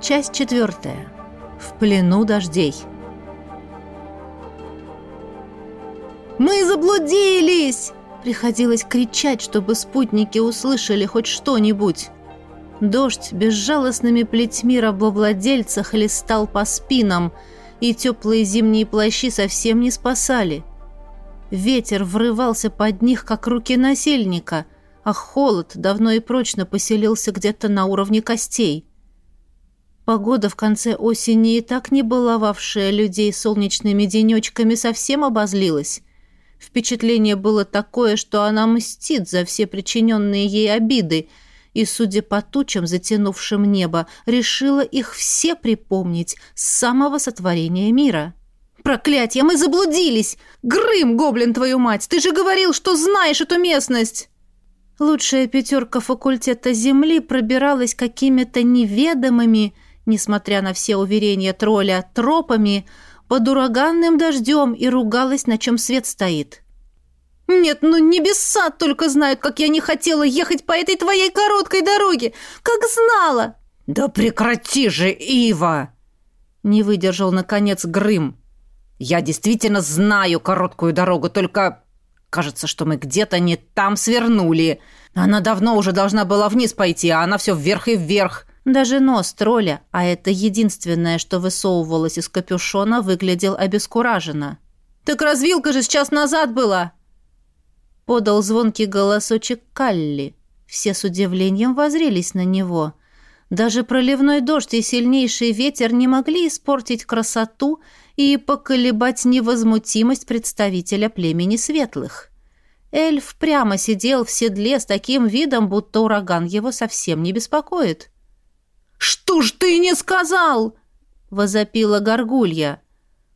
Часть четвертая. В плену дождей. «Мы заблудились!» Приходилось кричать, чтобы спутники услышали хоть что-нибудь. Дождь безжалостными плетьми рабовладельца хлестал по спинам, и теплые зимние плащи совсем не спасали. Ветер врывался под них, как руки насильника, а холод давно и прочно поселился где-то на уровне костей. Погода в конце осени и так не баловавшая людей солнечными денечками совсем обозлилась. Впечатление было такое, что она мстит за все причиненные ей обиды, и, судя по тучам, затянувшим небо, решила их все припомнить с самого сотворения мира. «Проклятье, мы заблудились! Грым, гоблин, твою мать! Ты же говорил, что знаешь эту местность!» Лучшая пятерка факультета Земли пробиралась какими-то неведомыми, несмотря на все уверения тролля, тропами, под ураганным дождем и ругалась, на чем свет стоит. «Нет, ну небеса только знают, как я не хотела ехать по этой твоей короткой дороге! Как знала!» «Да прекрати же, Ива!» Не выдержал, наконец, Грым. «Я действительно знаю короткую дорогу, только кажется, что мы где-то не там свернули. Она давно уже должна была вниз пойти, а она все вверх и вверх. Даже нос тролля, а это единственное, что высовывалось из капюшона, выглядел обескураженно. «Так развилка же сейчас назад была!» Подал звонкий голосочек Калли. Все с удивлением возрелись на него. Даже проливной дождь и сильнейший ветер не могли испортить красоту и поколебать невозмутимость представителя племени светлых. Эльф прямо сидел в седле с таким видом, будто ураган его совсем не беспокоит. «Что ж ты не сказал?» — возопила горгулья.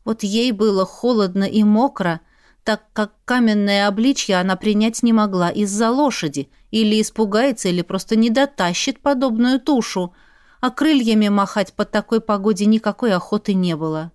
Вот ей было холодно и мокро, так как каменное обличье она принять не могла из-за лошади, или испугается, или просто не дотащит подобную тушу, а крыльями махать под такой погоде никакой охоты не было.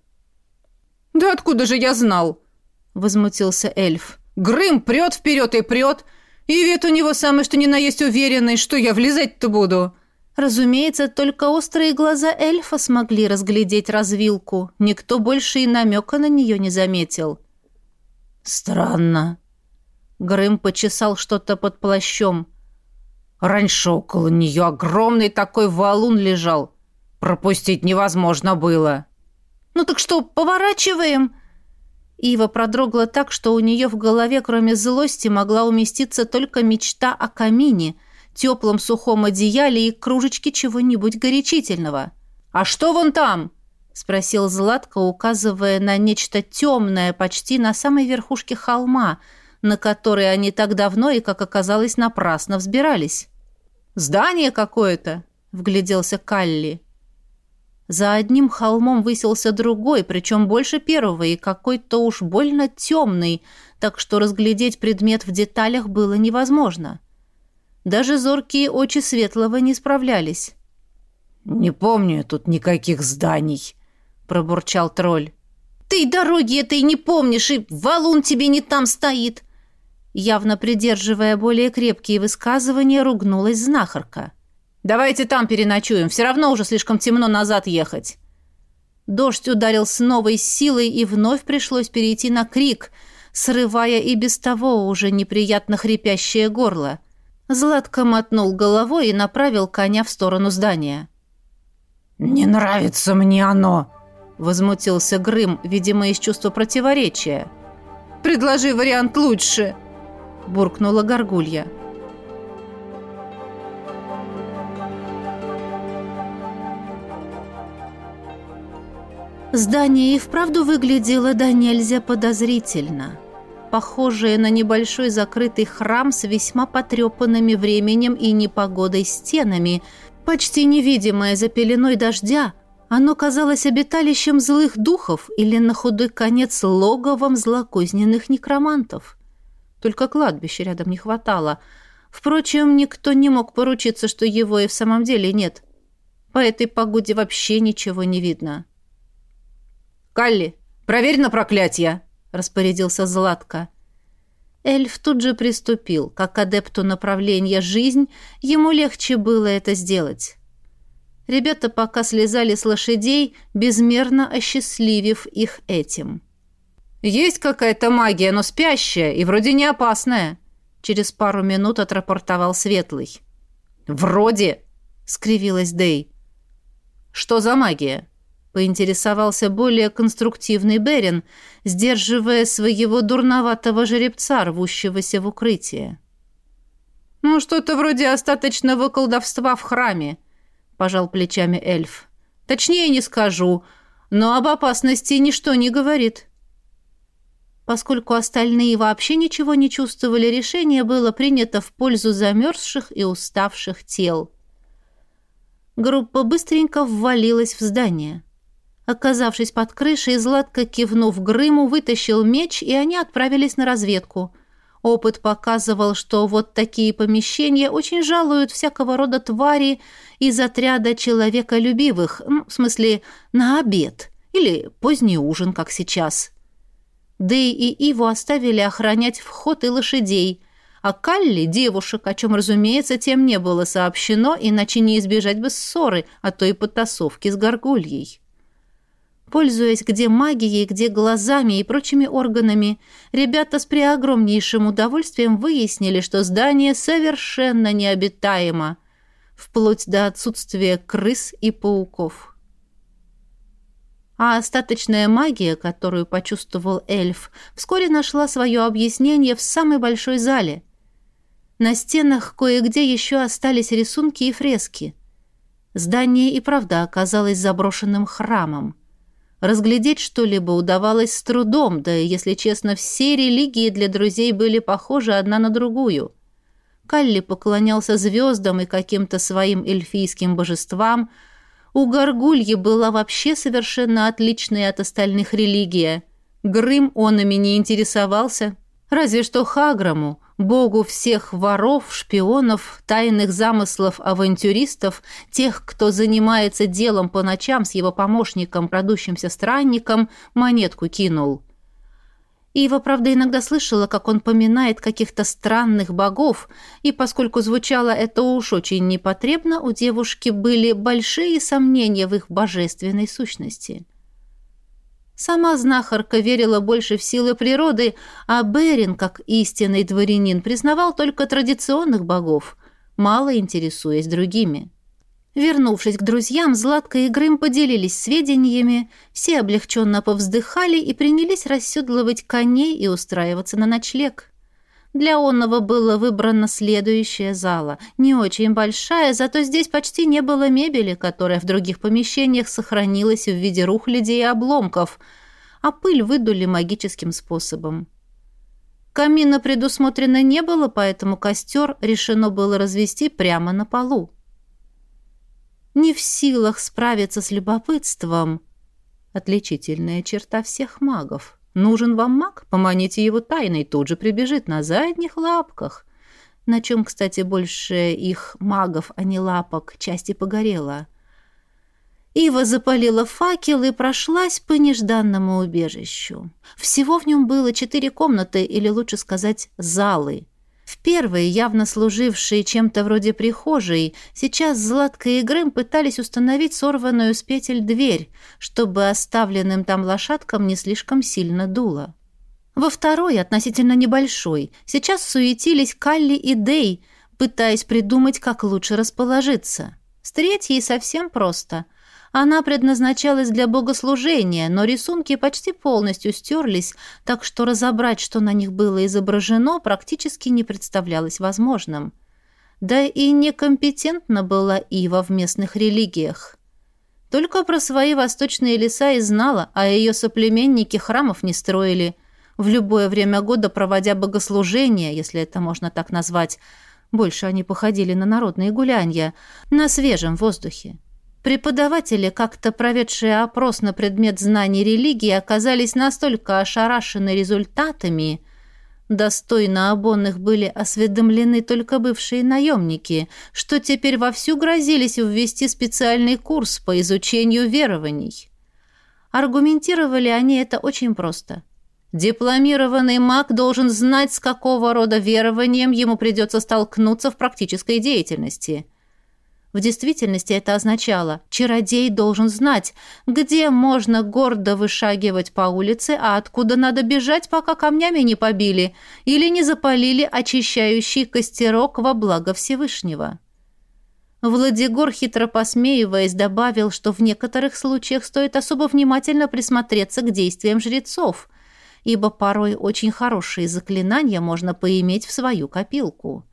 «Да откуда же я знал?» — возмутился эльф. «Грым прет вперед и прет, и вид у него самый что ни на есть уверенный, что я влезать-то буду». Разумеется, только острые глаза эльфа смогли разглядеть развилку. Никто больше и намека на нее не заметил. «Странно». Грым почесал что-то под плащом. «Раньше около нее огромный такой валун лежал. Пропустить невозможно было». «Ну так что, поворачиваем?» Ива продрогла так, что у нее в голове, кроме злости, могла уместиться только мечта о камине — теплом сухом одеяле и кружечке чего-нибудь горячительного. «А что вон там?» — спросил Златко, указывая на нечто темное почти на самой верхушке холма, на который они так давно и, как оказалось, напрасно взбирались. «Здание какое-то», — вгляделся Калли. За одним холмом высился другой, причем больше первого, и какой-то уж больно темный, так что разглядеть предмет в деталях было невозможно. Даже зоркие очи Светлого не справлялись. «Не помню тут никаких зданий», — пробурчал тролль. «Ты дороги этой не помнишь, и валун тебе не там стоит!» Явно придерживая более крепкие высказывания, ругнулась знахарка. «Давайте там переночуем, все равно уже слишком темно назад ехать». Дождь ударил с новой силой, и вновь пришлось перейти на крик, срывая и без того уже неприятно хрипящее горло. Златко мотнул головой и направил коня в сторону здания. «Не нравится мне оно!» — возмутился Грым, видимо, из чувства противоречия. «Предложи вариант лучше!» — буркнула Горгулья. Здание и вправду выглядело да нельзя подозрительно — похожее на небольшой закрытый храм с весьма потрепанными временем и непогодой стенами, почти невидимое за пеленой дождя, оно казалось обиталищем злых духов или на худой конец логовом злокозненных некромантов. Только кладбища рядом не хватало. Впрочем, никто не мог поручиться, что его и в самом деле нет. По этой погоде вообще ничего не видно. «Калли, проверь на проклятие!» Распорядился Златко. Эльф тут же приступил. Как адепту направления «жизнь» ему легче было это сделать. Ребята пока слезали с лошадей, безмерно осчастливив их этим. «Есть какая-то магия, но спящая и вроде не опасная», через пару минут отрапортовал Светлый. «Вроде», — скривилась Дэй. «Что за магия?» Поинтересовался более конструктивный Берин, сдерживая своего дурноватого жеребца, рвущегося в укрытие. «Ну, что-то вроде остаточного колдовства в храме», — пожал плечами эльф. «Точнее не скажу, но об опасности ничто не говорит». Поскольку остальные вообще ничего не чувствовали, решение было принято в пользу замерзших и уставших тел. Группа быстренько ввалилась в здание. Оказавшись под крышей, Златко, кивнув Грыму, вытащил меч, и они отправились на разведку. Опыт показывал, что вот такие помещения очень жалуют всякого рода твари из отряда человеколюбивых, ну, в смысле, на обед или поздний ужин, как сейчас. Дэй и Иву оставили охранять вход и лошадей, а Калли — девушек, о чем, разумеется, тем не было сообщено, иначе не избежать бы ссоры, а то и потасовки с горгульей. Пользуясь где магией, где глазами и прочими органами, ребята с преогромнейшим удовольствием выяснили, что здание совершенно необитаемо, вплоть до отсутствия крыс и пауков. А остаточная магия, которую почувствовал эльф, вскоре нашла свое объяснение в самой большой зале. На стенах кое-где еще остались рисунки и фрески. Здание и правда оказалось заброшенным храмом. Разглядеть что-либо удавалось с трудом, да если честно, все религии для друзей были похожи одна на другую. Калли поклонялся звездам и каким-то своим эльфийским божествам. У Горгульи была вообще совершенно отличная от остальных религия. Грым он ими не интересовался, разве что Хаграму – богу всех воров, шпионов, тайных замыслов авантюристов, тех, кто занимается делом по ночам с его помощником, крадущимся странником, монетку кинул. Ива, правда, иногда слышала, как он поминает каких-то странных богов, и поскольку звучало это уж очень непотребно, у девушки были большие сомнения в их божественной сущности. Сама знахарка верила больше в силы природы, а Берин, как истинный дворянин, признавал только традиционных богов, мало интересуясь другими. Вернувшись к друзьям, Златка и Грым поделились сведениями, все облегченно повздыхали и принялись расседлывать коней и устраиваться на ночлег. Для онного было выбрана следующая зала, не очень большая, зато здесь почти не было мебели, которая в других помещениях сохранилась в виде рухлядей и обломков, а пыль выдули магическим способом. Камина предусмотрено не было, поэтому костер решено было развести прямо на полу. Не в силах справиться с любопытством — отличительная черта всех магов — Нужен вам маг? Поманите его тайной, тут же прибежит на задних лапках. На чем, кстати, больше их магов, а не лапок, части погорело. Ива запалила факел и прошлась по нежданному убежищу. Всего в нем было четыре комнаты, или лучше сказать, залы — в первой, явно служившей чем-то вроде прихожей, сейчас Златка и Грэм пытались установить сорванную с петель дверь, чтобы оставленным там лошадкам не слишком сильно дуло. Во второй, относительно небольшой, сейчас суетились Калли и Дей, пытаясь придумать, как лучше расположиться. С третьей совсем просто — она предназначалась для богослужения, но рисунки почти полностью стерлись, так что разобрать, что на них было изображено, практически не представлялось возможным. Да и некомпетентна была Ива в местных религиях. Только про свои восточные леса и знала, а ее соплеменники храмов не строили, в любое время года проводя богослужения, если это можно так назвать, больше они походили на народные гулянья, на свежем воздухе. Преподаватели, как-то проведшие опрос на предмет знаний религии, оказались настолько ошарашены результатами, достойно обонных были осведомлены только бывшие наемники, что теперь вовсю грозились ввести специальный курс по изучению верований. Аргументировали они это очень просто. Дипломированный маг должен знать, с какого рода верованием ему придется столкнуться в практической деятельности – В действительности это означало, чародей должен знать, где можно гордо вышагивать по улице, а откуда надо бежать, пока камнями не побили или не запалили очищающий костерок во благо Всевышнего. Владигор, хитро посмеиваясь, добавил, что в некоторых случаях стоит особо внимательно присмотреться к действиям жрецов, ибо порой очень хорошие заклинания можно поиметь в свою копилку.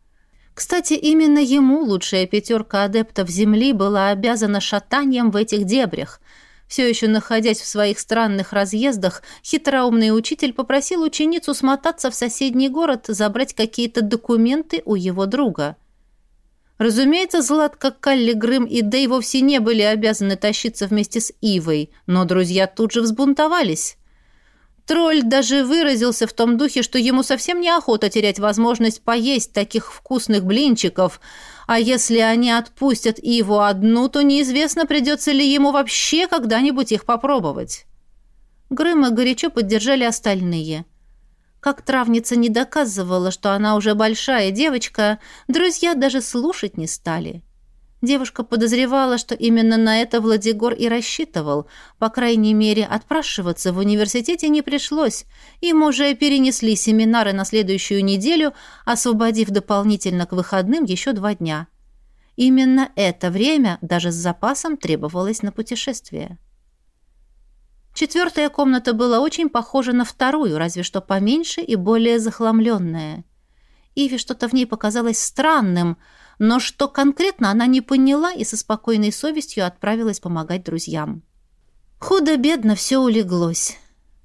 Кстати, именно ему лучшая пятерка адептов Земли была обязана шатанием в этих дебрях. Все еще находясь в своих странных разъездах, хитроумный учитель попросил ученицу смотаться в соседний город, забрать какие-то документы у его друга. Разумеется, Златка, Калли, Грым и Дэй вовсе не были обязаны тащиться вместе с Ивой, но друзья тут же взбунтовались. Тролль даже выразился в том духе, что ему совсем неохота терять возможность поесть таких вкусных блинчиков, а если они отпустят Иву одну, то неизвестно, придется ли ему вообще когда-нибудь их попробовать. Грыма горячо поддержали остальные. Как травница не доказывала, что она уже большая девочка, друзья даже слушать не стали. — Девушка подозревала, что именно на это Владигор и рассчитывал. По крайней мере, отпрашиваться в университете не пришлось. Им уже перенесли семинары на следующую неделю, освободив дополнительно к выходным еще два дня. Именно это время даже с запасом требовалось на путешествие. Четвертая комната была очень похожа на вторую, разве что поменьше и более захламленная. Иве что-то в ней показалось странным – но что конкретно она не поняла и со спокойной совестью отправилась помогать друзьям. Худо-бедно все улеглось.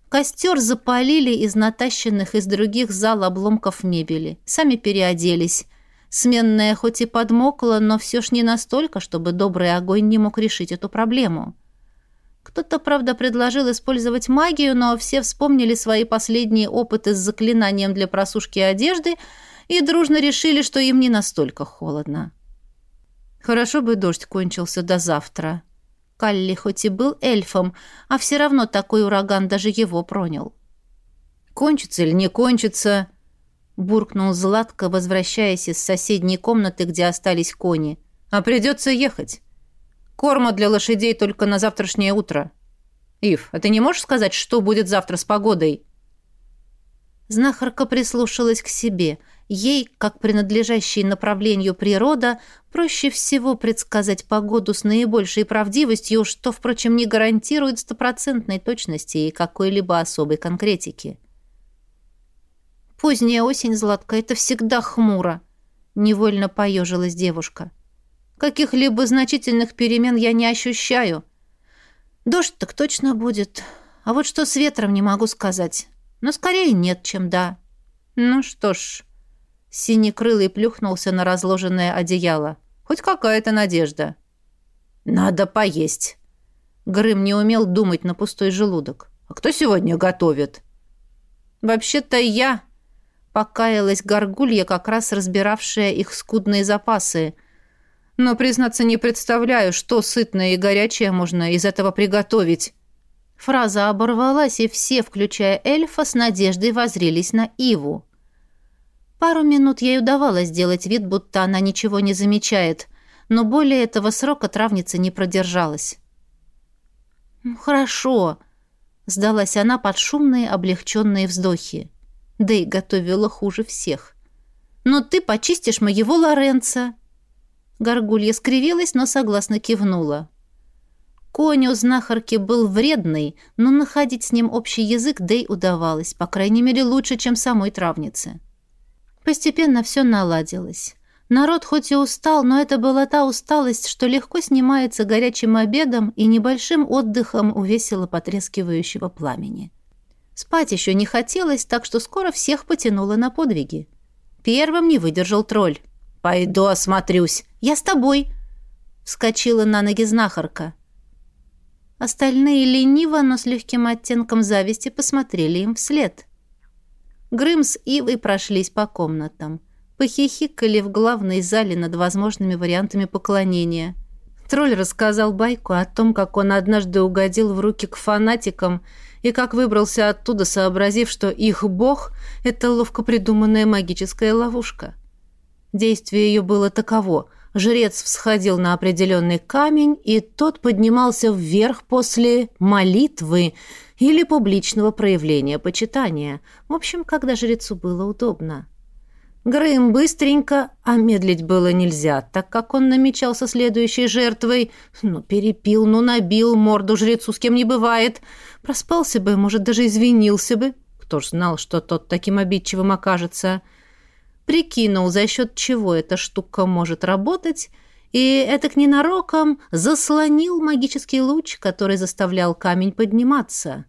Костер запалили из натащенных из других зал обломков мебели. Сами переоделись. Сменная хоть и подмокла, но все ж не настолько, чтобы добрый огонь не мог решить эту проблему. Кто-то, правда, предложил использовать магию, но все вспомнили свои последние опыты с заклинанием для просушки одежды – и дружно решили, что им не настолько холодно. Хорошо бы дождь кончился до завтра. Калли хоть и был эльфом, а все равно такой ураган даже его пронял. «Кончится или не кончится?» — буркнул Златко, возвращаясь из соседней комнаты, где остались кони. «А придется ехать. Корма для лошадей только на завтрашнее утро. Ив, а ты не можешь сказать, что будет завтра с погодой?» Знахарка прислушалась к себе — Ей, как принадлежащей направлению природа, проще всего предсказать погоду с наибольшей правдивостью, что, впрочем, не гарантирует стопроцентной точности и какой-либо особой конкретики. «Поздняя осень, Златка, это всегда хмуро», — невольно поежилась девушка. «Каких-либо значительных перемен я не ощущаю. Дождь так точно будет, а вот что с ветром не могу сказать. Но скорее нет, чем да». «Ну что ж», Синекрылый плюхнулся на разложенное одеяло. «Хоть какая-то надежда». «Надо поесть». Грым не умел думать на пустой желудок. «А кто сегодня готовит?» «Вообще-то я», — покаялась горгулья, как раз разбиравшая их скудные запасы. «Но, признаться, не представляю, что сытное и горячее можно из этого приготовить». Фраза оборвалась, и все, включая эльфа, с надеждой возрились на Иву. Пару минут ей удавалось сделать вид, будто она ничего не замечает, но более этого срока травница не продержалась. «Ну, «Хорошо», — сдалась она под шумные облегченные вздохи. Да и готовила хуже всех. «Но ты почистишь моего Лоренца». Горгулья скривилась, но согласно кивнула. Конь у знахарки был вредный, но находить с ним общий язык Дэй удавалось, по крайней мере, лучше, чем самой травнице. Постепенно все наладилось. Народ хоть и устал, но это была та усталость, что легко снимается горячим обедом и небольшим отдыхом у весело потрескивающего пламени. Спать еще не хотелось, так что скоро всех потянуло на подвиги. Первым не выдержал тролль. «Пойду осмотрюсь. Я с тобой!» Вскочила на ноги знахарка. Остальные лениво, но с легким оттенком зависти посмотрели им вслед. Грым с Ивой прошлись по комнатам. Похихикали в главной зале над возможными вариантами поклонения. Тролль рассказал байку о том, как он однажды угодил в руки к фанатикам и как выбрался оттуда, сообразив, что их бог — это ловко придуманная магическая ловушка. Действие ее было таково. Жрец всходил на определенный камень, и тот поднимался вверх после молитвы или публичного проявления почитания. В общем, когда жрецу было удобно. Грым быстренько, а медлить было нельзя, так как он намечался следующей жертвой. Ну, перепил, ну, набил морду жрецу, с кем не бывает. Проспался бы, может, даже извинился бы. Кто ж знал, что тот таким обидчивым окажется. Прикинул, за счет чего эта штука может работать, и этак ненароком заслонил магический луч, который заставлял камень подниматься.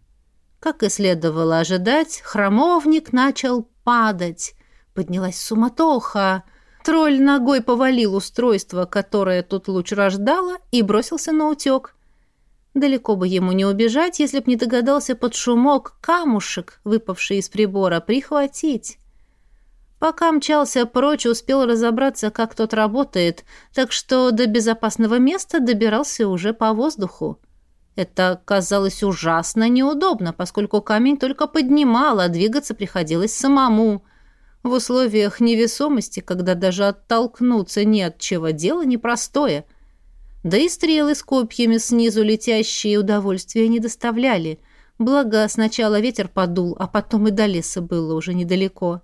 Как и следовало ожидать, храмовник начал падать. Поднялась суматоха. Тролль ногой повалил устройство, которое тут луч рождало, и бросился на утек. Далеко бы ему не убежать, если б не догадался под шумок камушек, выпавший из прибора, прихватить. Пока мчался прочь, успел разобраться, как тот работает, так что до безопасного места добирался уже по воздуху. Это казалось ужасно неудобно, поскольку камень только поднимал, а двигаться приходилось самому. В условиях невесомости, когда даже оттолкнуться не от чего, дело непростое. Да и стрелы с копьями снизу летящие удовольствия не доставляли. Благо, сначала ветер подул, а потом и до леса было уже недалеко.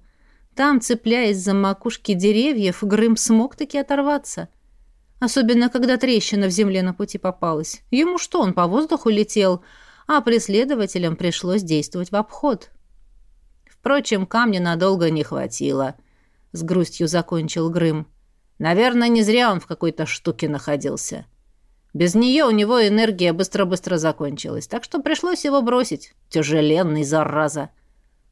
Там, цепляясь за макушки деревьев, Грым смог таки оторваться. Особенно, когда трещина в земле на пути попалась. Ему что, он по воздуху летел, а преследователям пришлось действовать в обход. Впрочем, камня надолго не хватило. С грустью закончил Грым. Наверное, не зря он в какой-то штуке находился. Без нее у него энергия быстро-быстро закончилась, так что пришлось его бросить. Тяжеленный, зараза.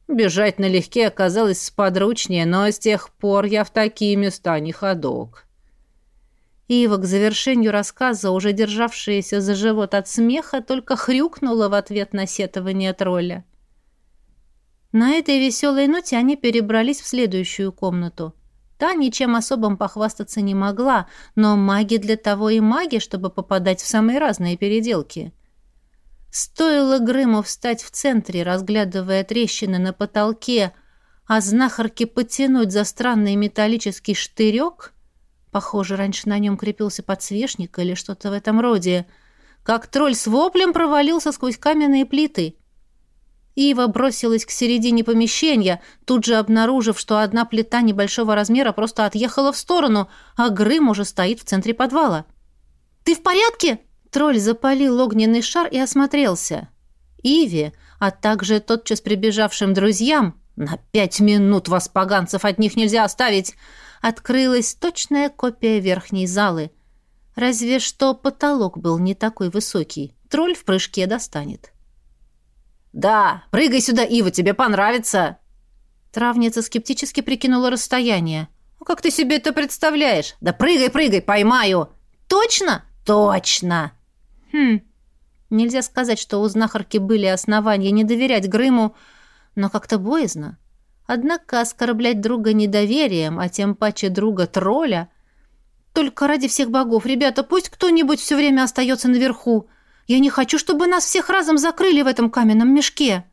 Бежать налегке оказалось сподручнее, но с тех пор я в такие места не ходок. Ива к завершению рассказа, уже державшаяся за живот от смеха, только хрюкнула в ответ на сетование тролля. На этой веселой ноте они перебрались в следующую комнату. Та ничем особым похвастаться не могла, но маги для того и маги, чтобы попадать в самые разные переделки. Стоило Грыму встать в центре, разглядывая трещины на потолке, а знахарке потянуть за странный металлический штырек, похоже, раньше на нем крепился подсвечник или что-то в этом роде, как тролль с воплем провалился сквозь каменные плиты — Ива бросилась к середине помещения, тут же обнаружив, что одна плита небольшого размера просто отъехала в сторону, а Грым уже стоит в центре подвала. «Ты в порядке?» Тролль запалил огненный шар и осмотрелся. Иве, а также тотчас прибежавшим друзьям, на пять минут вас, поганцев, от них нельзя оставить, открылась точная копия верхней залы. Разве что потолок был не такой высокий. Тролль в прыжке достанет. «Да, прыгай сюда, Ива, тебе понравится!» Травница скептически прикинула расстояние. «Ну, как ты себе это представляешь? Да прыгай, прыгай, поймаю!» «Точно?» «Точно!» «Хм, нельзя сказать, что у знахарки были основания не доверять Грыму, но как-то боязно. Однако оскорблять друга недоверием, а тем паче друга тролля... Только ради всех богов, ребята, пусть кто-нибудь все время остается наверху. Я не хочу, чтобы нас всех разом закрыли в этом каменном мешке!»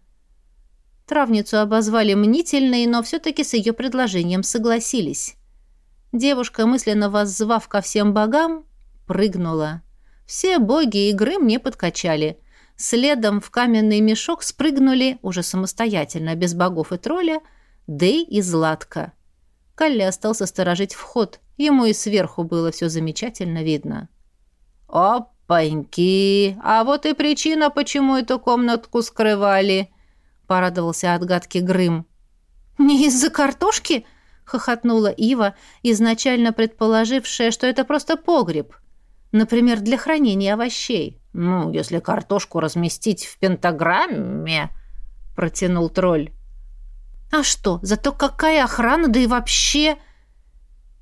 Травницу обозвали мнительной, но все-таки с ее предложением согласились. Девушка, мысленно воззвав ко всем богам, прыгнула. Все боги игры мне подкачали. Следом в каменный мешок спрыгнули, уже самостоятельно, без богов и тролля, Дэй и Златка. Калли остался сторожить вход. Ему и сверху было все замечательно видно. «Оп!» «Опаньки! А вот и причина, почему эту комнатку скрывали!» — порадовался отгадки Грым. «Не из-за картошки?» — хохотнула Ива, изначально предположившая, что это просто погреб. Например, для хранения овощей. «Ну, если картошку разместить в пентаграмме...» — протянул тролль. «А что, зато какая охрана, да и вообще...»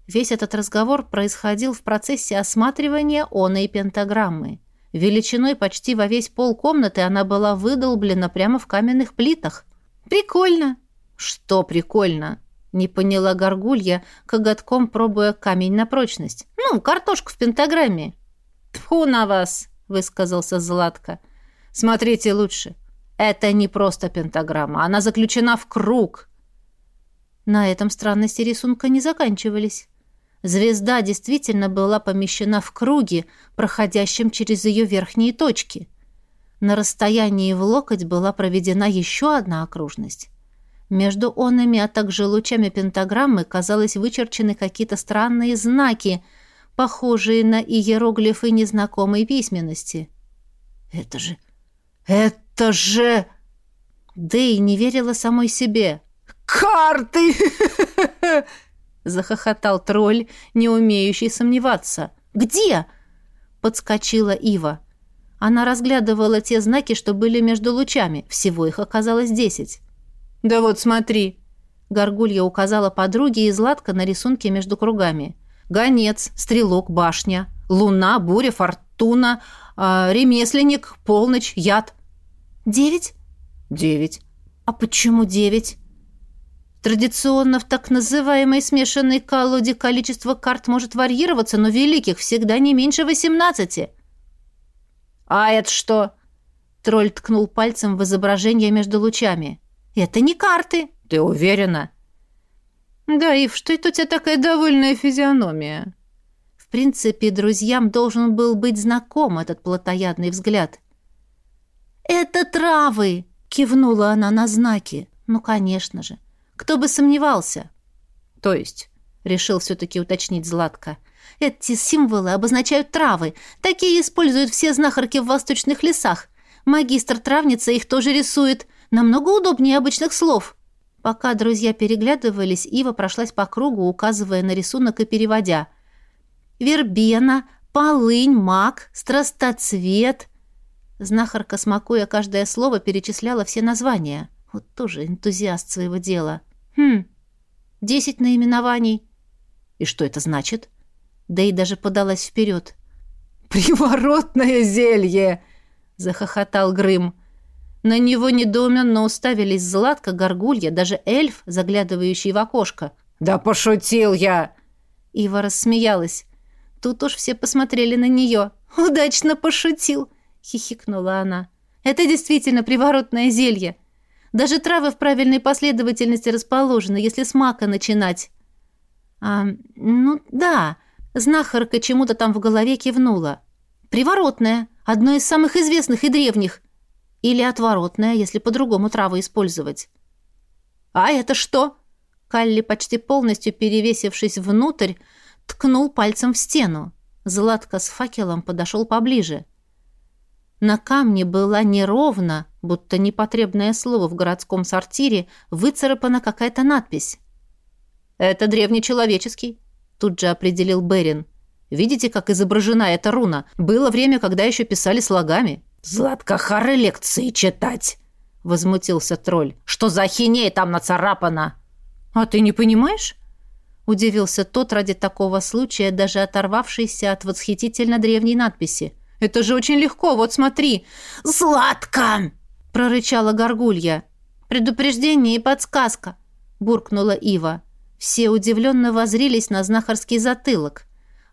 Весь этот разговор происходил в процессе осматривания оной пентаграммы. Величиной почти во весь пол комнаты она была выдолблена прямо в каменных плитах. «Прикольно!» «Что прикольно?» — не поняла горгулья, коготком пробуя камень на прочность. «Ну, картошку в пентаграмме». «Тьфу на вас!» — высказался Златко. «Смотрите лучше. Это не просто пентаграмма, она заключена в круг». На этом странности рисунка не заканчивались. Звезда действительно была помещена в круге, проходящем через ее верхние точки. На расстоянии в локоть была проведена еще одна окружность. Между онами, а также лучами пентаграммы, казалось, вычерчены какие-то странные знаки, похожие на иероглифы незнакомой письменности. «Это же... это же...» Дэй не верила самой себе. «Карты!» — захохотал тролль, не умеющий сомневаться. «Где?» — подскочила Ива. Она разглядывала те знаки, что были между лучами. Всего их оказалось десять. «Да вот смотри!» Горгулья указала подруге и Златка на рисунке между кругами. «Гонец, стрелок, башня, луна, буря, фортуна, э, ремесленник, полночь, яд». «Девять?» «Девять». «А почему девять?» Традиционно в так называемой смешанной колоде количество карт может варьироваться, но великих всегда не меньше восемнадцати. «А это что?» Тролль ткнул пальцем в изображение между лучами. «Это не карты». «Ты уверена?» «Да, Ив, что это у тебя такая довольная физиономия?» В принципе, друзьям должен был быть знаком этот плотоядный взгляд. «Это травы!» — кивнула она на знаки. «Ну, конечно же. Кто бы сомневался?» «То есть?» — решил все-таки уточнить Златка. «Эти символы обозначают травы. Такие используют все знахарки в восточных лесах. Магистр травница их тоже рисует. Намного удобнее обычных слов». Пока друзья переглядывались, Ива прошлась по кругу, указывая на рисунок и переводя. «Вербена, полынь, мак, страстоцвет». Знахарка, смакуя каждое слово, перечисляла все названия. Вот тоже энтузиаст своего дела. «Хм, десять наименований». «И что это значит?» Да и даже подалась вперед. «Приворотное зелье!» — захохотал Грым. На него недоуменно уставились Златка, Горгулья, даже эльф, заглядывающий в окошко. «Да пошутил я!» Ива рассмеялась. Тут уж все посмотрели на нее. «Удачно пошутил!» — хихикнула она. «Это действительно приворотное зелье. Даже травы в правильной последовательности расположены, если с мака начинать». «А, ну да», знахарка чему-то там в голове кивнула. «Приворотное, одно из самых известных и древних. Или отворотное, если по-другому травы использовать. «А это что?» Калли, почти полностью перевесившись внутрь, ткнул пальцем в стену. Златка с факелом подошел поближе. На камне была неровно, будто непотребное слово в городском сортире, выцарапана какая-то надпись. «Это древнечеловеческий», — тут же определил Берин. «Видите, как изображена эта руна? Было время, когда еще писали слогами». «Златка хары лекции читать!» — возмутился тролль. «Что за ахинея там нацарапана?» «А ты не понимаешь?» — удивился тот ради такого случая, даже оторвавшийся от восхитительно древней надписи. «Это же очень легко, вот смотри!» «Златка!» — прорычала горгулья. «Предупреждение и подсказка!» — буркнула Ива. Все удивленно возрились на знахарский затылок.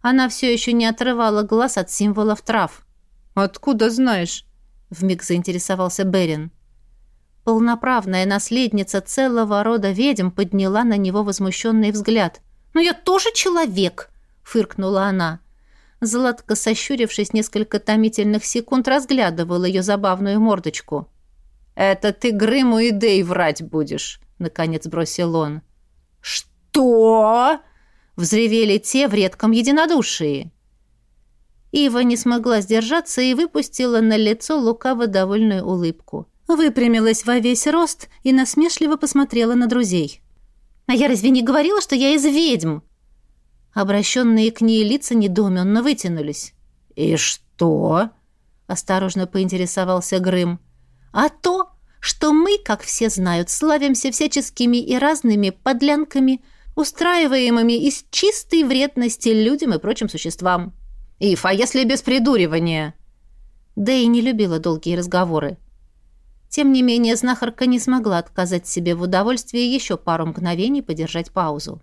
Она все еще не отрывала глаз от символов трав. «Откуда знаешь?» — вмиг заинтересовался Берин. Полноправная наследница целого рода ведьм подняла на него возмущенный взгляд. «Но я тоже человек!» — фыркнула она. Златко, сощурившись несколько томительных секунд, разглядывал ее забавную мордочку. «Это ты Грыму и Дэй врать будешь», — наконец бросил он. «Что?» — взревели те в редком единодушии. Ива не смогла сдержаться и выпустила на лицо лукаво довольную улыбку. Выпрямилась во весь рост и насмешливо посмотрела на друзей. «А я разве не говорила, что я из ведьм?» Обращенные к ней лица недоуменно вытянулись. «И что?» — осторожно поинтересовался Грым. «А то, что мы, как все знают, славимся всяческими и разными подлянками, устраиваемыми из чистой вредности людям и прочим существам». «Иф, а если без придуривания?» Да и не любила долгие разговоры. Тем не менее, знахарка не смогла отказать себе в удовольствии еще пару мгновений подержать паузу.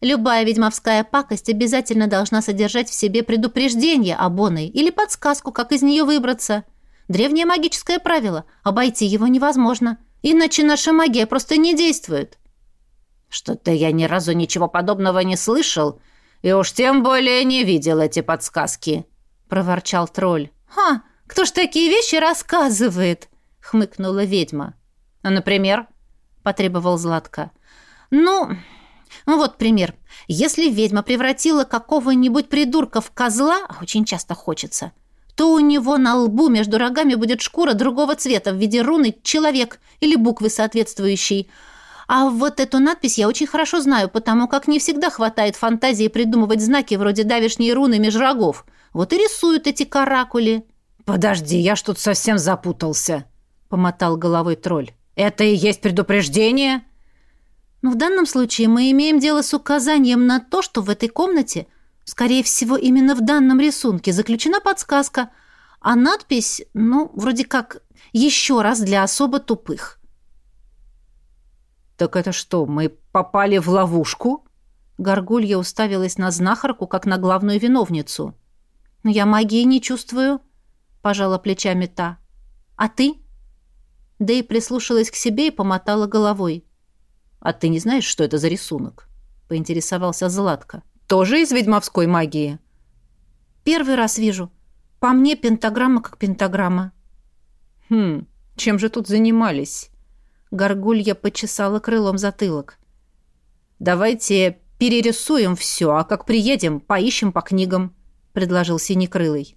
Любая ведьмовская пакость обязательно должна содержать в себе предупреждение об оной или подсказку, как из нее выбраться. Древнее магическое правило. Обойти его невозможно. Иначе наша магия просто не действует. «Что-то я ни разу ничего подобного не слышал», «И уж тем более не видел эти подсказки», — проворчал тролль. «Ха, кто ж такие вещи рассказывает?» — хмыкнула ведьма. «А, например?» — потребовал Златка. «Ну, вот пример. Если ведьма превратила какого-нибудь придурка в козла, а очень часто хочется, то у него на лбу между рогами будет шкура другого цвета в виде руны «человек» или буквы соответствующей — а вот эту надпись я очень хорошо знаю, потому как не всегда хватает фантазии придумывать знаки вроде давишней руны меж рогов. Вот и рисуют эти каракули. «Подожди, я что-то совсем запутался», — помотал головой тролль. «Это и есть предупреждение?» Но в данном случае мы имеем дело с указанием на то, что в этой комнате, скорее всего, именно в данном рисунке, заключена подсказка, а надпись, ну, вроде как «еще раз для особо тупых». «Так это что, мы попали в ловушку?» Горгулья уставилась на знахарку, как на главную виновницу. «Но я магии не чувствую», — пожала плечами та. «А ты?» Дэй прислушалась к себе и помотала головой. «А ты не знаешь, что это за рисунок?» — поинтересовался Златко. «Тоже из ведьмовской магии?» «Первый раз вижу. По мне пентаграмма как пентаграмма». «Хм, чем же тут занимались?» Горгулья почесала крылом затылок. «Давайте перерисуем все, а как приедем, поищем по книгам», — предложил Синекрылый.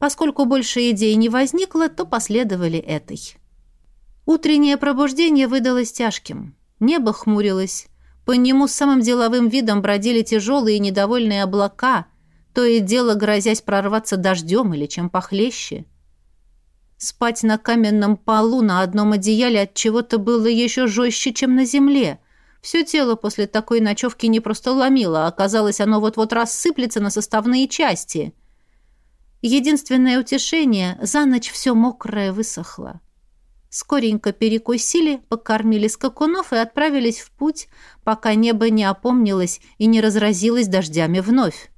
Поскольку больше идей не возникло, то последовали этой. Утреннее пробуждение выдалось тяжким. Небо хмурилось. По нему самым деловым видом бродили тяжелые и недовольные облака, то и дело грозясь прорваться дождем или чем похлеще. Спать на каменном полу на одном одеяле от чего-то было еще жестче, чем на земле. Все тело после такой ночевки не просто ломило, а казалось, оно вот-вот рассыплется на составные части. Единственное утешение — за ночь все мокрое высохло. Скоренько перекусили, покормили скакунов и отправились в путь, пока небо не опомнилось и не разразилось дождями вновь.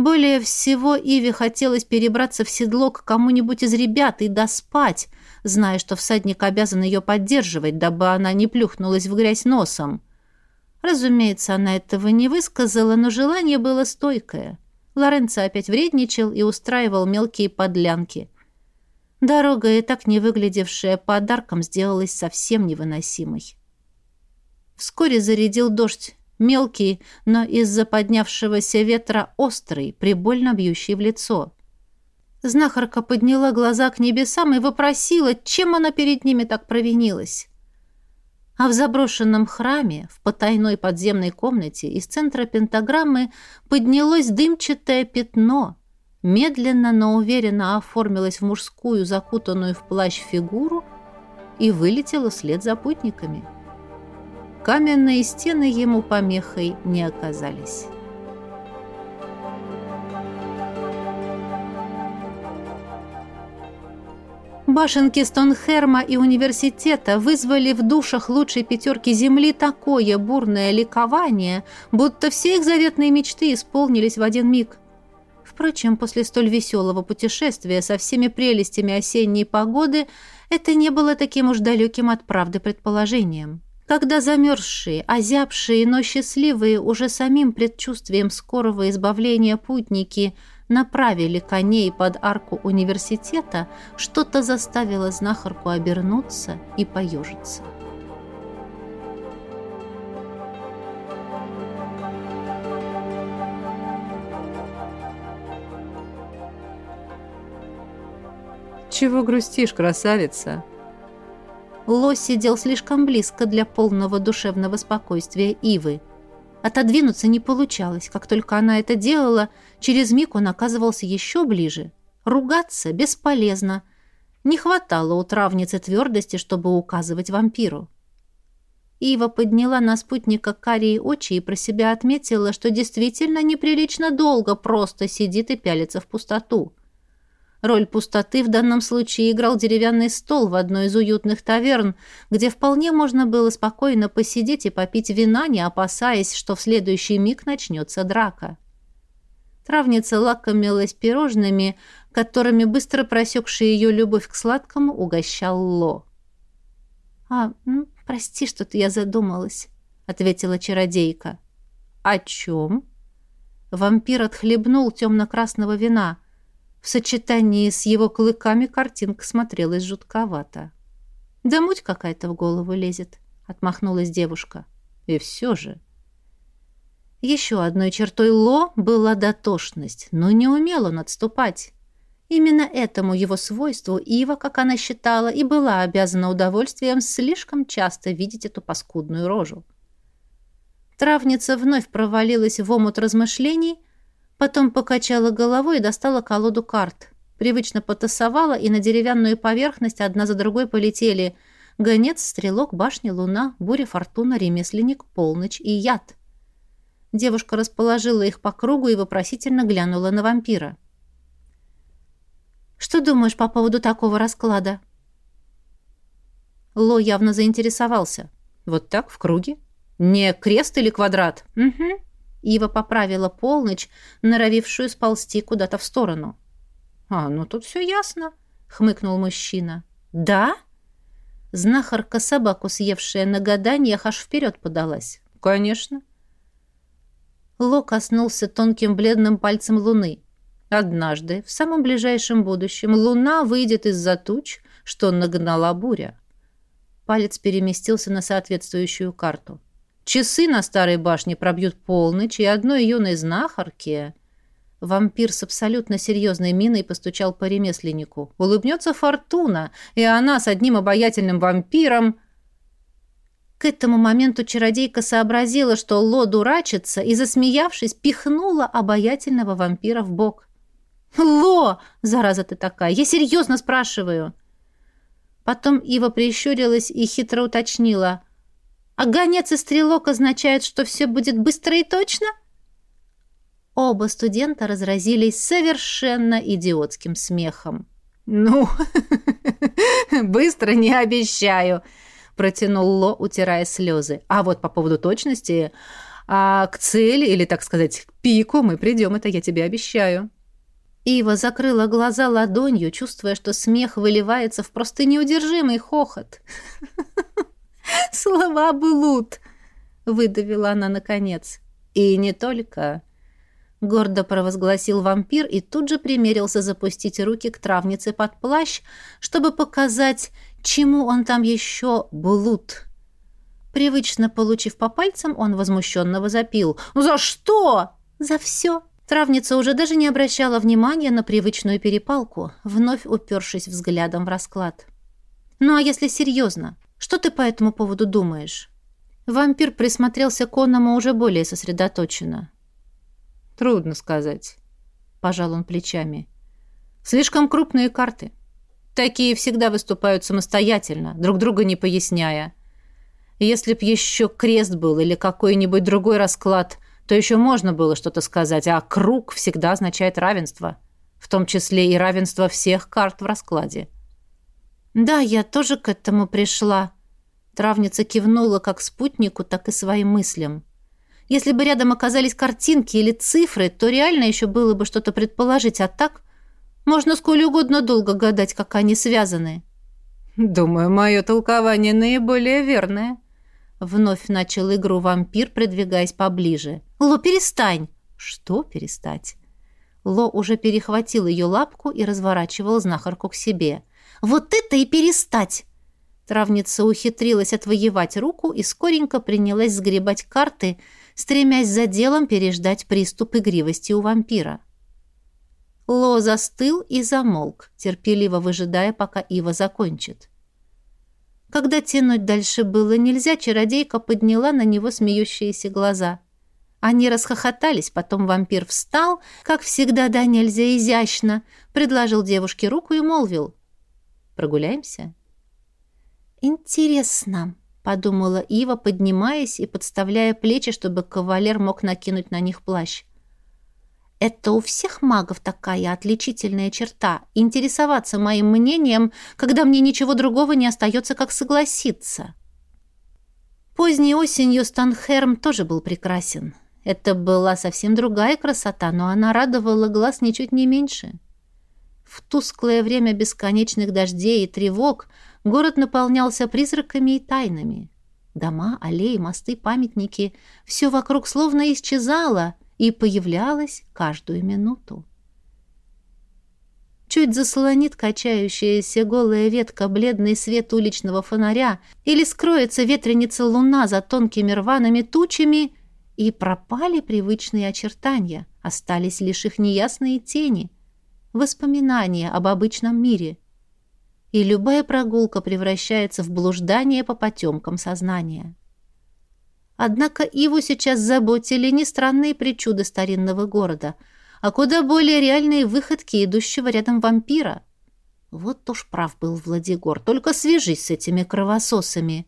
Более всего Иве хотелось перебраться в седло к кому-нибудь из ребят и доспать, зная, что всадник обязан ее поддерживать, дабы она не плюхнулась в грязь носом. Разумеется, она этого не высказала, но желание было стойкое. Лоренцо опять вредничал и устраивал мелкие подлянки. Дорога, и так не выглядевшая подарком, сделалась совсем невыносимой. Вскоре зарядил дождь, Мелкий, но из-за поднявшегося ветра острый, прибольно бьющий в лицо. Знахарка подняла глаза к небесам и вопросила, чем она перед ними так провинилась. А в заброшенном храме, в потайной подземной комнате, из центра пентаграммы поднялось дымчатое пятно, медленно, но уверенно оформилось в мужскую, закутанную в плащ фигуру и вылетело вслед за путниками. — Каменные стены ему помехой не оказались. Башенки Стонхерма и университета вызвали в душах лучшей пятерки Земли такое бурное ликование, будто все их заветные мечты исполнились в один миг. Впрочем, после столь веселого путешествия со всеми прелестями осенней погоды это не было таким уж далеким от правды предположением когда замерзшие, озябшие, но счастливые уже самим предчувствием скорого избавления путники направили коней под арку университета, что-то заставило знахарку обернуться и поежиться. «Чего грустишь, красавица?» Лось сидел слишком близко для полного душевного спокойствия Ивы. Отодвинуться не получалось. Как только она это делала, через миг он оказывался еще ближе. Ругаться бесполезно. Не хватало у травницы твердости, чтобы указывать вампиру. Ива подняла на спутника карие очи и про себя отметила, что действительно неприлично долго просто сидит и пялится в пустоту. Роль пустоты в данном случае играл деревянный стол в одной из уютных таверн, где вполне можно было спокойно посидеть и попить вина, не опасаясь, что в следующий миг начнется драка. Травница лакомилась пирожными, которыми быстро просекший ее любовь к сладкому угощал Ло. «А, ну, прости, что-то я задумалась», — ответила чародейка. «О чем?» Вампир отхлебнул темно-красного вина. В сочетании с его клыками картинка смотрелась жутковато. «Да муть какая-то в голову лезет», — отмахнулась девушка. «И все же...» Еще одной чертой Ло была дотошность, но не умел он отступать. Именно этому его свойству Ива, как она считала, и была обязана удовольствием слишком часто видеть эту паскудную рожу. Травница вновь провалилась в омут размышлений, потом покачала головой и достала колоду карт. Привычно потасовала, и на деревянную поверхность одна за другой полетели гонец, стрелок, башня, луна, буря, фортуна, ремесленник, полночь и яд. Девушка расположила их по кругу и вопросительно глянула на вампира. — что думаешь по поводу такого расклада?» Ло явно заинтересовался. «Вот так, в круге? Не крест или квадрат?» «Угу». Ива поправила полночь, норовившую сползти куда-то в сторону. «А, ну тут все ясно», — хмыкнул мужчина. «Да?» Знахарка, собаку съевшая на гаданиях, аж вперед подалась. «Конечно». Ло коснулся тонким бледным пальцем луны. Однажды, в самом ближайшем будущем, луна выйдет из-за туч, что нагнала буря. Палец переместился на соответствующую карту. Часы на старой башне пробьют полночь, и одной юной знахарке... Вампир с абсолютно серьезной миной постучал по ремесленнику. Улыбнется фортуна, и она с одним обаятельным вампиром... К этому моменту чародейка сообразила, что Ло дурачится, и, засмеявшись, пихнула обаятельного вампира в бок. «Ло! Зараза ты такая! Я серьезно спрашиваю!» Потом Ива прищурилась и хитро уточнила. «А гонец и стрелок означают, что все будет быстро и точно?» Оба студента разразились совершенно идиотским смехом. «Ну, быстро не обещаю», — протянул Ло, утирая слезы. «А вот по поводу точности, а к цели, или, так сказать, к пику мы придем, это я тебе обещаю». Ива закрыла глаза ладонью, чувствуя, что смех выливается в просто неудержимый хохот. «Слова блуд!» — выдавила она наконец. «И не только...» — гордо провозгласил вампир и тут же примерился запустить руки к травнице под плащ, чтобы показать, чему он там еще блуд. Привычно получив по пальцам, он возмущенно возопил. «За что?» «За все!» Травница уже даже не обращала внимания на привычную перепалку, вновь упершись взглядом в расклад. «Ну а если серьезно, что ты по этому поводу думаешь?» Вампир присмотрелся к Онному уже более сосредоточенно. «Трудно сказать», — пожал он плечами. «Слишком крупные карты. Такие всегда выступают самостоятельно, друг друга не поясняя. Если б еще крест был или какой-нибудь другой расклад — то еще можно было что-то сказать, а круг всегда означает равенство, в том числе и равенство всех карт в раскладе. «Да, я тоже к этому пришла», Травница кивнула как спутнику, так и своим мыслям. Если бы рядом оказались картинки или цифры, то реально еще было бы что-то предположить, а так можно сколь угодно долго гадать, как они связаны. «Думаю, мое толкование наиболее верное», Вновь начал игру вампир, придвигаясь поближе. «Ло, перестань!» «Что перестать?» Ло уже перехватил ее лапку и разворачивал знахарку к себе. «Вот это и перестать!» Травница ухитрилась отвоевать руку и скоренько принялась сгребать карты, стремясь за делом переждать приступ игривости у вампира. Ло застыл и замолк, терпеливо выжидая, пока Ива закончит. Когда тянуть дальше было нельзя, чародейка подняла на него смеющиеся глаза. Они расхохотались, потом вампир встал, как всегда, да нельзя изящно, предложил девушке руку и молвил. «Прогуляемся?» «Интересно», — подумала Ива, поднимаясь и подставляя плечи, чтобы кавалер мог накинуть на них плащ. Это у всех магов такая отличительная черта — интересоваться моим мнением, когда мне ничего другого не остается, как согласиться. Поздней осенью Станхерм тоже был прекрасен. Это была совсем другая красота, но она радовала глаз ничуть не меньше. В тусклое время бесконечных дождей и тревог город наполнялся призраками и тайнами. Дома, аллеи, мосты, памятники — все вокруг словно исчезало и появлялось каждую минуту. Чуть заслонит качающаяся голая ветка бледный свет уличного фонаря или скроется ветреница луна за тонкими рваными тучами, и пропали привычные очертания, остались лишь их неясные тени, воспоминания об обычном мире. И любая прогулка превращается в блуждание по потемкам сознания. Однако Иву сейчас заботили не странные причуды старинного города — а куда более реальные выходки идущего рядом вампира. Вот уж прав был Владигор, только свяжись с этими кровососами.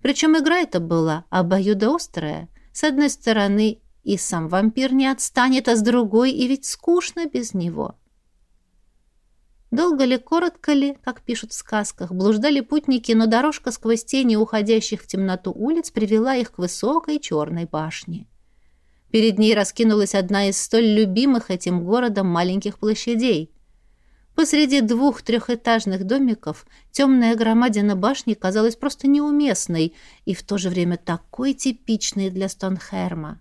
Причем игра эта была обоюдоострая. С одной стороны, и сам вампир не отстанет, а с другой, и ведь скучно без него. Долго ли, коротко ли, как пишут в сказках, блуждали путники, но дорожка сквозь тени уходящих в темноту улиц привела их к высокой черной башне. Перед ней раскинулась одна из столь любимых этим городом маленьких площадей. Посреди двух трехэтажных домиков темная громадина башни казалась просто неуместной и в то же время такой типичной для Стонхерма.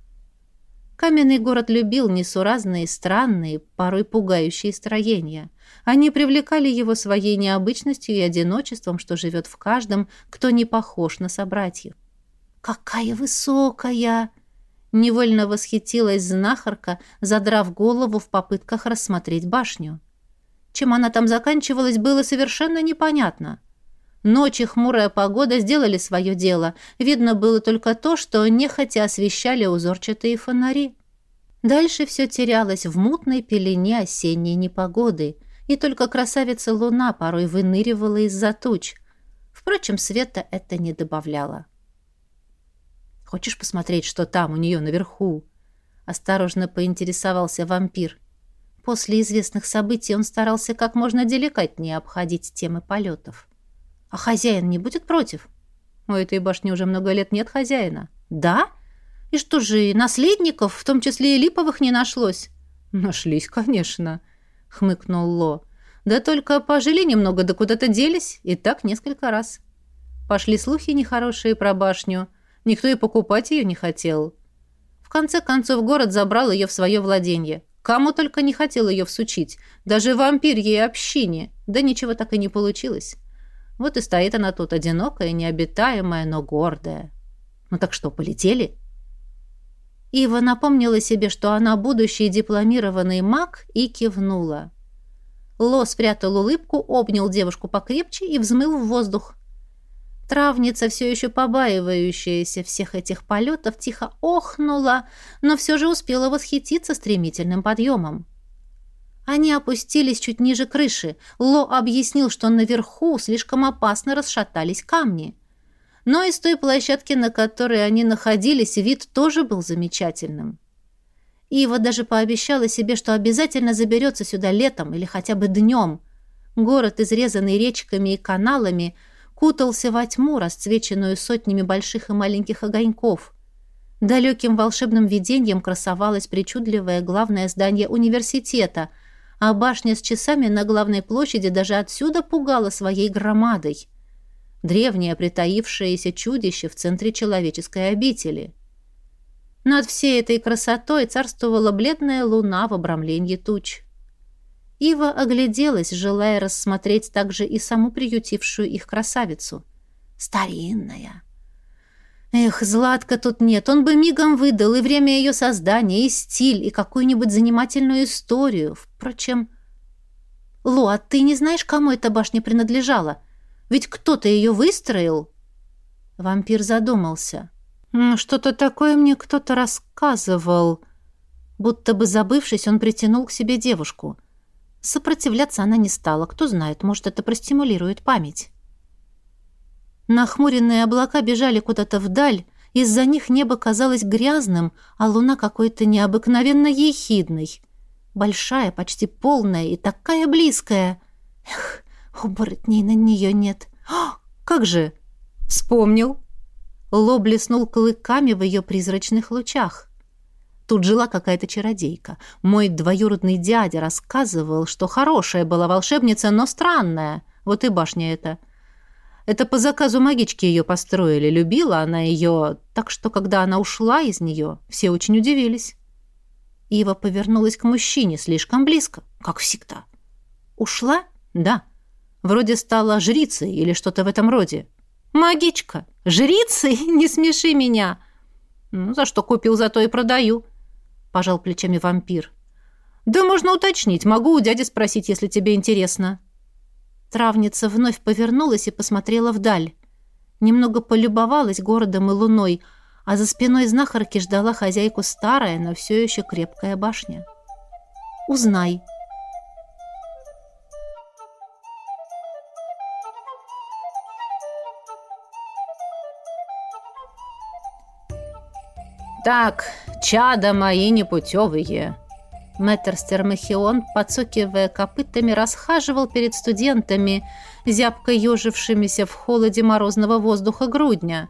Каменный город любил несуразные, странные, порой пугающие строения. Они привлекали его своей необычностью и одиночеством, что живет в каждом, кто не похож на собратьев. «Какая высокая!» Невольно восхитилась знахарка, задрав голову в попытках рассмотреть башню. Чем она там заканчивалась, было совершенно непонятно. Ночь и хмурая погода сделали свое дело. Видно было только то, что нехотя освещали узорчатые фонари. Дальше все терялось в мутной пелене осенней непогоды, и только красавица луна порой выныривала из-за туч. Впрочем, света это не добавляло. Хочешь посмотреть, что там у нее наверху?» Осторожно поинтересовался вампир. После известных событий он старался как можно деликатнее обходить темы полетов. «А хозяин не будет против?» «У этой башни уже много лет нет хозяина». «Да? И что же, наследников, в том числе и липовых, не нашлось?» «Нашлись, конечно», — хмыкнул Ло. «Да только пожили немного, да куда-то делись, и так несколько раз. Пошли слухи нехорошие про башню». Никто и покупать ее не хотел. В конце концов, город забрал ее в свое владение. Кому только не хотел ее всучить. Даже вампирьей общине. Да ничего так и не получилось. Вот и стоит она тут, одинокая, необитаемая, но гордая. Ну так что, полетели? Ива напомнила себе, что она будущий дипломированный маг, и кивнула. Ло спрятал улыбку, обнял девушку покрепче и взмыл в воздух. Травница, все еще побаивающаяся всех этих полетов, тихо охнула, но все же успела восхититься стремительным подъемом. Они опустились чуть ниже крыши. Ло объяснил, что наверху слишком опасно расшатались камни. Но из той площадки, на которой они находились, вид тоже был замечательным. Ива даже пообещала себе, что обязательно заберется сюда летом или хотя бы днем. Город, изрезанный речками и каналами – кутался во тьму, расцвеченную сотнями больших и маленьких огоньков. Далеким волшебным видением красовалось причудливое главное здание университета, а башня с часами на главной площади даже отсюда пугала своей громадой. Древнее притаившееся чудище в центре человеческой обители. Над всей этой красотой царствовала бледная луна в обрамлении туч. Ива огляделась, желая рассмотреть также и саму приютившую их красавицу. Старинная. Эх, Златка тут нет, он бы мигом выдал и время ее создания, и стиль, и какую-нибудь занимательную историю. Впрочем... Ло, а ты не знаешь, кому эта башня принадлежала? Ведь кто-то ее выстроил? Вампир задумался. Что-то такое мне кто-то рассказывал. Будто бы забывшись, он притянул к себе девушку — Сопротивляться она не стала. Кто знает, может, это простимулирует память. Нахмуренные облака бежали куда-то вдаль, из-за них небо казалось грязным, а луна какой-то необыкновенно ехидной. Большая, почти полная и такая близкая. Эх, оборотней на нее нет. О, как же! Вспомнил. Ло блеснул клыками в ее призрачных лучах. Тут жила какая-то чародейка. Мой двоюродный дядя рассказывал, что хорошая была волшебница, но странная. Вот и башня эта. Это по заказу магички ее построили. Любила она ее, так что, когда она ушла из нее, все очень удивились. Ива повернулась к мужчине слишком близко, как всегда. Ушла? Да. Вроде стала жрицей или что-то в этом роде. Магичка? Жрицей? Не смеши меня. Ну, за что купил, зато и продаю. Пожал плечами вампир. Да можно уточнить. Могу у дяди спросить, если тебе интересно. Травница вновь повернулась и посмотрела вдаль. Немного полюбовалась городом и луной, а за спиной знахарки ждала хозяйку старая, но все еще крепкая башня. «Узнай», «Так, чада мои непутевые!» Мэтр Стермахион, подсокивая копытами, расхаживал перед студентами, зябко ежившимися в холоде морозного воздуха грудня.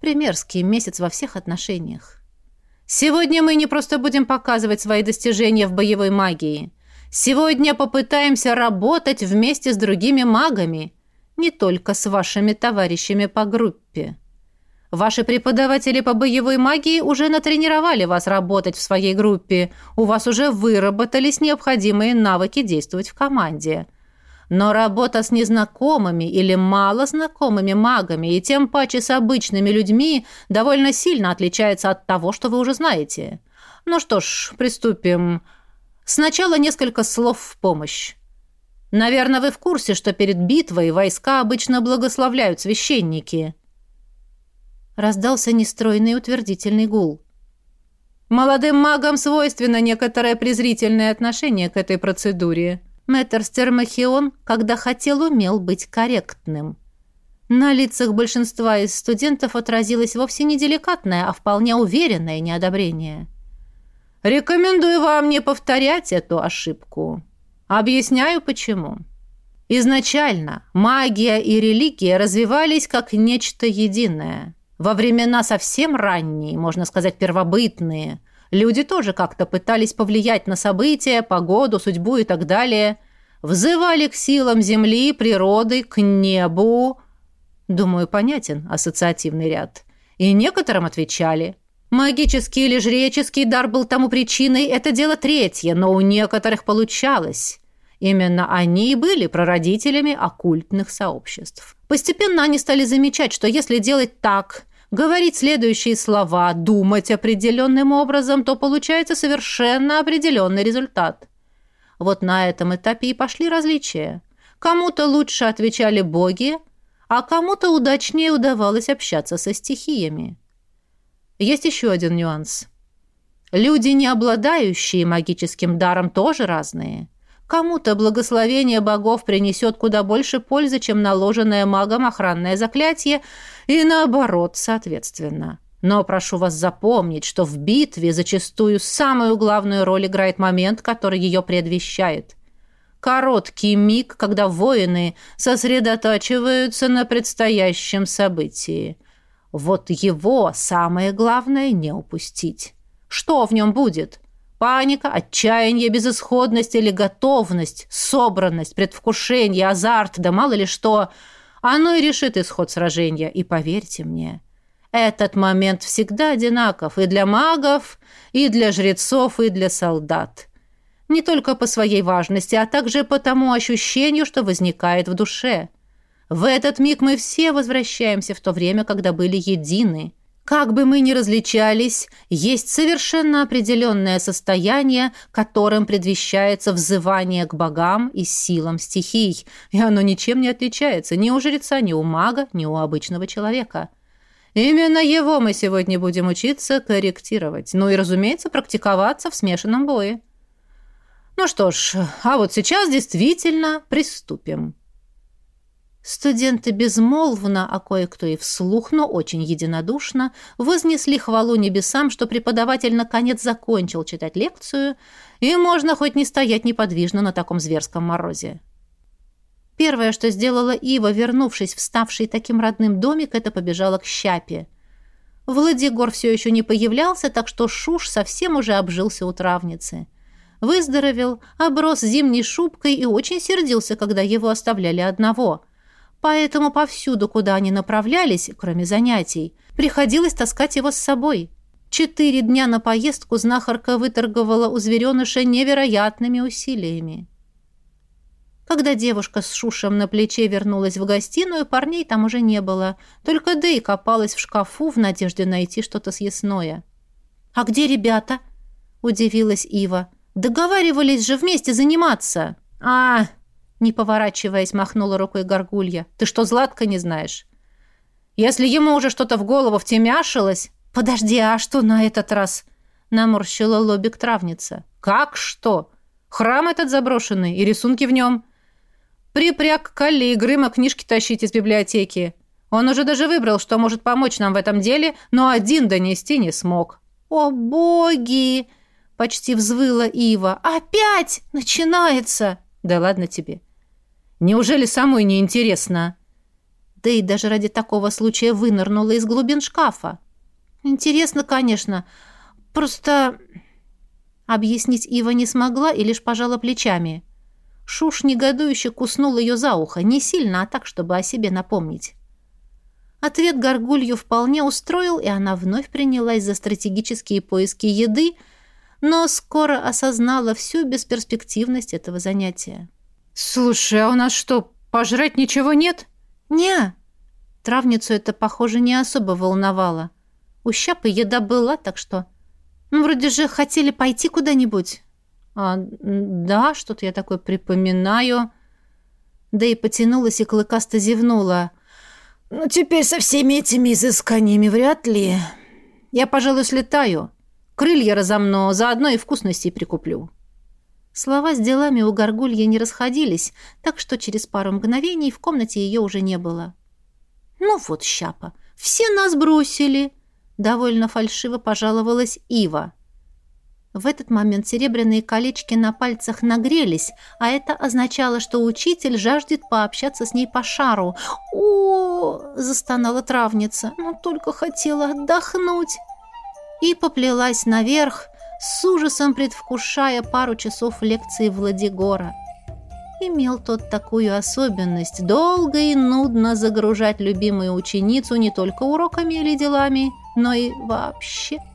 Примерский месяц во всех отношениях. «Сегодня мы не просто будем показывать свои достижения в боевой магии. Сегодня попытаемся работать вместе с другими магами, не только с вашими товарищами по группе». Ваши преподаватели по боевой магии уже натренировали вас работать в своей группе. У вас уже выработались необходимые навыки действовать в команде. Но работа с незнакомыми или малознакомыми магами и тем паче с обычными людьми довольно сильно отличается от того, что вы уже знаете. Ну что ж, приступим. Сначала несколько слов в помощь. Наверное, вы в курсе, что перед битвой войска обычно благословляют священники – Раздался нестройный утвердительный гул. Молодым магам свойственно некоторое презрительное отношение к этой процедуре. Мэтр Стермахион, когда хотел, умел быть корректным. На лицах большинства из студентов отразилось вовсе не деликатное, а вполне уверенное неодобрение. «Рекомендую вам не повторять эту ошибку. Объясняю, почему». Изначально магия и религия развивались как нечто единое. Во времена совсем ранние, можно сказать, первобытные, люди тоже как-то пытались повлиять на события, погоду, судьбу и так далее. Взывали к силам земли, природы, к небу. Думаю, понятен ассоциативный ряд. И некоторым отвечали. Магический или жреческий дар был тому причиной, это дело третье, но у некоторых получалось. Именно они и были прародителями оккультных сообществ. Постепенно они стали замечать, что если делать так, говорить следующие слова, думать определенным образом, то получается совершенно определенный результат. Вот на этом этапе и пошли различия. Кому-то лучше отвечали боги, а кому-то удачнее удавалось общаться со стихиями. Есть еще один нюанс. Люди, не обладающие магическим даром, тоже разные – Кому-то благословение богов принесет куда больше пользы, чем наложенное магом охранное заклятие, и наоборот, соответственно. Но прошу вас запомнить, что в битве зачастую самую главную роль играет момент, который ее предвещает. Короткий миг, когда воины сосредотачиваются на предстоящем событии. Вот его самое главное не упустить. Что в нем будет? Паника, отчаяние, безысходность или готовность, собранность, предвкушение, азарт, да мало ли что. Оно и решит исход сражения. И поверьте мне, этот момент всегда одинаков и для магов, и для жрецов, и для солдат. Не только по своей важности, а также по тому ощущению, что возникает в душе. В этот миг мы все возвращаемся в то время, когда были едины – как бы мы ни различались, есть совершенно определенное состояние, которым предвещается взывание к богам и силам стихий, и оно ничем не отличается ни у жреца, ни у мага, ни у обычного человека. Именно его мы сегодня будем учиться корректировать, ну и, разумеется, практиковаться в смешанном бое. Ну что ж, а вот сейчас действительно приступим. Студенты безмолвно, а кое-кто и вслух, но очень единодушно, вознесли хвалу небесам, что преподаватель наконец закончил читать лекцию, и можно хоть не стоять неподвижно на таком зверском морозе. Первое, что сделала Ива, вернувшись в ставший таким родным домик, это побежала к щапе. Владигор все еще не появлялся, так что Шуш совсем уже обжился у травницы. Выздоровел, оброс зимней шубкой и очень сердился, когда его оставляли одного – Поэтому повсюду, куда они направлялись, кроме занятий, приходилось таскать его с собой. Четыре дня на поездку знахарка выторговала у звереныша невероятными усилиями. Когда девушка с Шушем на плече вернулась в гостиную, парней там уже не было. Только Дэй копалась в шкафу в надежде найти что-то съестное. «А где ребята?» – удивилась Ива. «Договаривались же вместе заниматься!» «А!» – не поворачиваясь, махнула рукой горгулья. «Ты что, Златка не знаешь?» «Если ему уже что-то в голову втемяшилось...» «Подожди, а что на этот раз?» – наморщила лобик травница. «Как что? Храм этот заброшенный и рисунки в нем...» Припряг Калли и Грыма книжки тащить из библиотеки. Он уже даже выбрал, что может помочь нам в этом деле, но один донести не смог. «О, боги!» — почти взвыла Ива. «Опять начинается!» «Да ладно тебе. Неужели самой не интересно?» Да и даже ради такого случая вынырнула из глубин шкафа. «Интересно, конечно. Просто...» Объяснить Ива не смогла и лишь пожала плечами. Шуш негодующе куснул ее за ухо, не сильно, а так, чтобы о себе напомнить. Ответ горгулью вполне устроил, и она вновь принялась за стратегические поиски еды, но скоро осознала всю бесперспективность этого занятия. «Слушай, а у нас что, пожрать ничего нет?» «Не». Травницу это, похоже, не особо волновало. У Щапы еда была, так что... Ну, вроде же хотели пойти куда-нибудь. А, да, что-то я такое припоминаю. Да и потянулась и клыкасто зевнула. Ну, теперь со всеми этими изысканиями вряд ли. Я, пожалуй, слетаю. Крылья разомну, заодно и вкусностей прикуплю. Слова с делами у горгульи не расходились, так что через пару мгновений в комнате ее уже не было. «Ну вот, щапа, все нас бросили!» Довольно фальшиво пожаловалась Ива. В этот момент серебряные колечки на пальцах нагрелись, а это означало, что учитель жаждет пообщаться с ней по шару. «О!» – застонала травница. «Ну, только хотела отдохнуть!» И поплелась наверх, с ужасом предвкушая пару часов лекции Владигора. Имел тот такую особенность – долго и нудно загружать любимую ученицу не только уроками или делами, но и вообще –